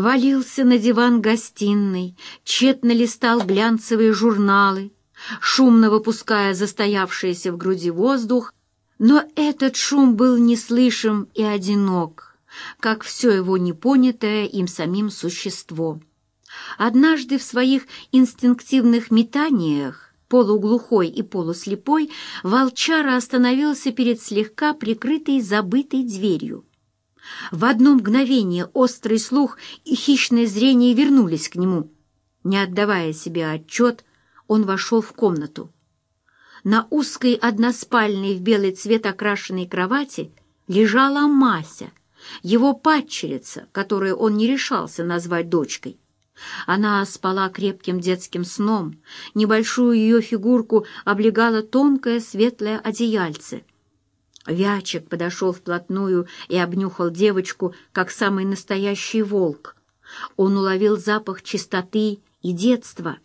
валился на диван гостиной, тщетно листал глянцевые журналы, шумно выпуская застоявшийся в груди воздух, но этот шум был неслышим и одинок, как все его непонятое им самим существо. Однажды в своих инстинктивных метаниях, полуглухой и полуслепой, волчара остановился перед слегка прикрытой забытой дверью. В одно мгновение острый слух и хищное зрение вернулись к нему. Не отдавая себе отчет, он вошел в комнату. На узкой односпальной в белый цвет окрашенной кровати лежала Мася, его падчерица, которую он не решался назвать дочкой. Она спала крепким детским сном, небольшую ее фигурку облегало тонкое светлое одеяльце. Вячик подошел вплотную и обнюхал девочку, как самый настоящий волк. Он уловил запах чистоты и детства,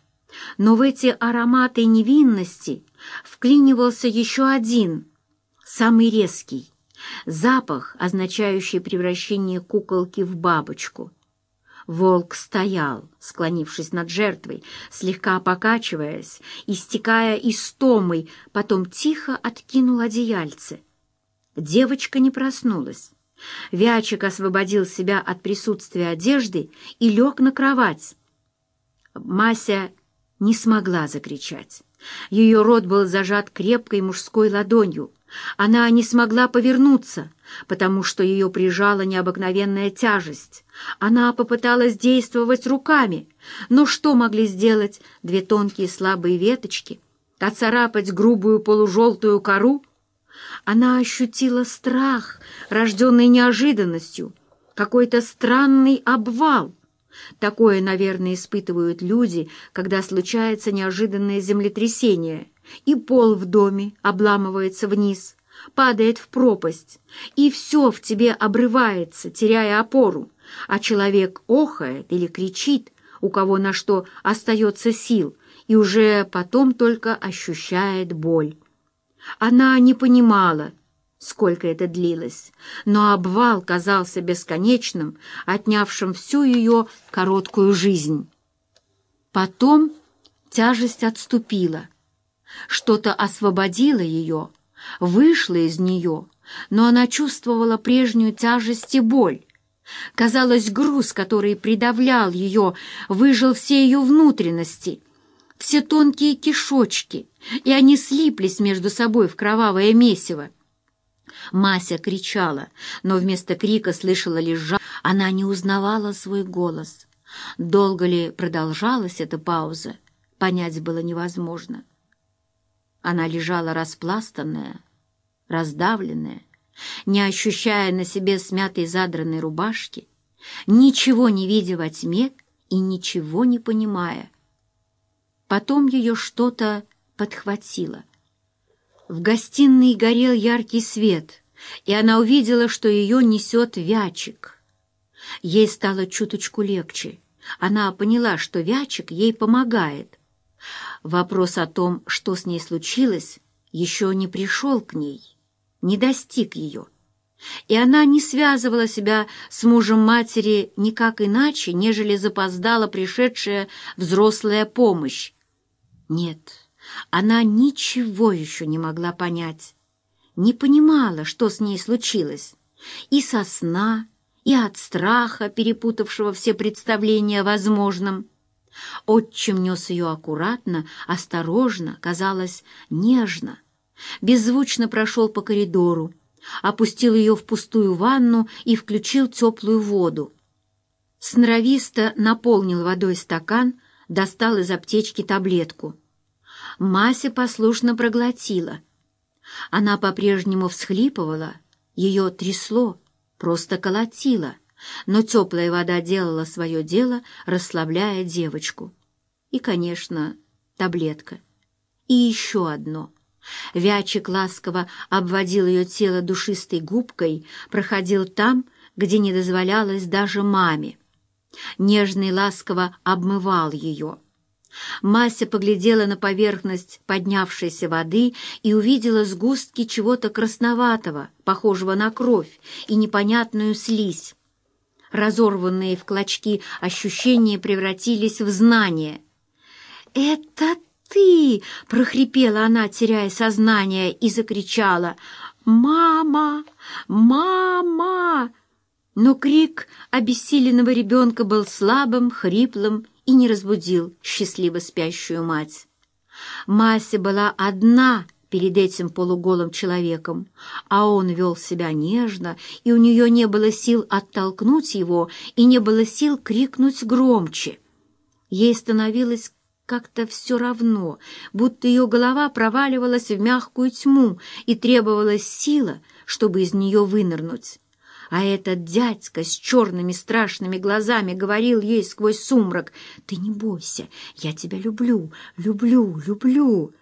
но в эти ароматы невинности вклинивался еще один, самый резкий, запах, означающий превращение куколки в бабочку. Волк стоял, склонившись над жертвой, слегка покачиваясь, истекая истомой, потом тихо откинул одеяльце. Девочка не проснулась. Вячик освободил себя от присутствия одежды и лег на кровать. Мася не смогла закричать. Ее рот был зажат крепкой мужской ладонью. Она не смогла повернуться, потому что ее прижала необыкновенная тяжесть. Она попыталась действовать руками, но что могли сделать две тонкие слабые веточки? Оцарапать грубую полужелтую кору? Она ощутила страх, рожденный неожиданностью, какой-то странный обвал — Такое, наверное, испытывают люди, когда случается неожиданное землетрясение, и пол в доме обламывается вниз, падает в пропасть, и все в тебе обрывается, теряя опору, а человек охает или кричит, у кого на что остается сил, и уже потом только ощущает боль. Она не понимала, сколько это длилось, но обвал казался бесконечным, отнявшим всю ее короткую жизнь. Потом тяжесть отступила. Что-то освободило ее, вышло из нее, но она чувствовала прежнюю тяжесть и боль. Казалось, груз, который придавлял ее, выжил все ее внутренности, все тонкие кишочки, и они слиплись между собой в кровавое месиво. Мася кричала, но вместо крика слышала лишь жар. Она не узнавала свой голос. Долго ли продолжалась эта пауза, понять было невозможно. Она лежала распластанная, раздавленная, не ощущая на себе смятой задранной рубашки, ничего не видя во тьме и ничего не понимая. Потом ее что-то подхватило — в гостиной горел яркий свет, и она увидела, что ее несет Вячик. Ей стало чуточку легче. Она поняла, что Вячик ей помогает. Вопрос о том, что с ней случилось, еще не пришел к ней, не достиг ее. И она не связывала себя с мужем матери никак иначе, нежели запоздала пришедшая взрослая помощь. Нет, она ничего еще не могла понять, не понимала, что с ней случилось, и со сна, и от страха, перепутавшего все представления о возможном. Отчим нес ее аккуратно, осторожно, казалось, нежно. Беззвучно прошел по коридору, опустил ее в пустую ванну и включил теплую воду. Сноровисто наполнил водой стакан, достал из аптечки таблетку — Мася послушно проглотила. Она по-прежнему всхлипывала, ее трясло, просто колотило, но теплая вода делала свое дело, расслабляя девочку. И, конечно, таблетка. И еще одно. Вячик ласково обводил ее тело душистой губкой, проходил там, где не дозволялось даже маме. Нежный ласково обмывал ее. Мася поглядела на поверхность поднявшейся воды и увидела сгустки чего-то красноватого, похожего на кровь, и непонятную слизь. разорванные в клочки ощущения превратились в знание. «Это ты!» — прохрипела она, теряя сознание, и закричала «Мама! Мама!» Но крик обессиленного ребенка был слабым, хриплым и не разбудил счастливо спящую мать. Мася была одна перед этим полуголым человеком, а он вел себя нежно, и у нее не было сил оттолкнуть его, и не было сил крикнуть громче. Ей становилось как-то все равно, будто ее голова проваливалась в мягкую тьму, и требовалась сила, чтобы из нее вынырнуть. А этот дядька с черными страшными глазами говорил ей сквозь сумрак, «Ты не бойся, я тебя люблю, люблю, люблю».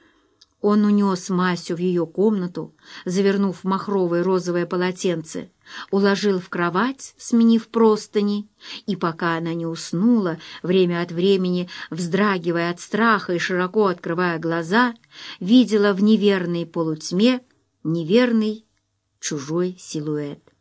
Он унес Масю в ее комнату, завернув в махровое розовое полотенце, уложил в кровать, сменив простыни, и пока она не уснула, время от времени, вздрагивая от страха и широко открывая глаза, видела в неверной полутьме неверный чужой силуэт.